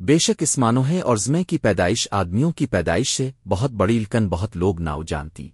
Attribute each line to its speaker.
Speaker 1: بے شک اسمانوں ہے اور زمے کی پیدائش آدمیوں کی پیدائش سے بہت بڑی لکن بہت لوگ ناؤ جانتی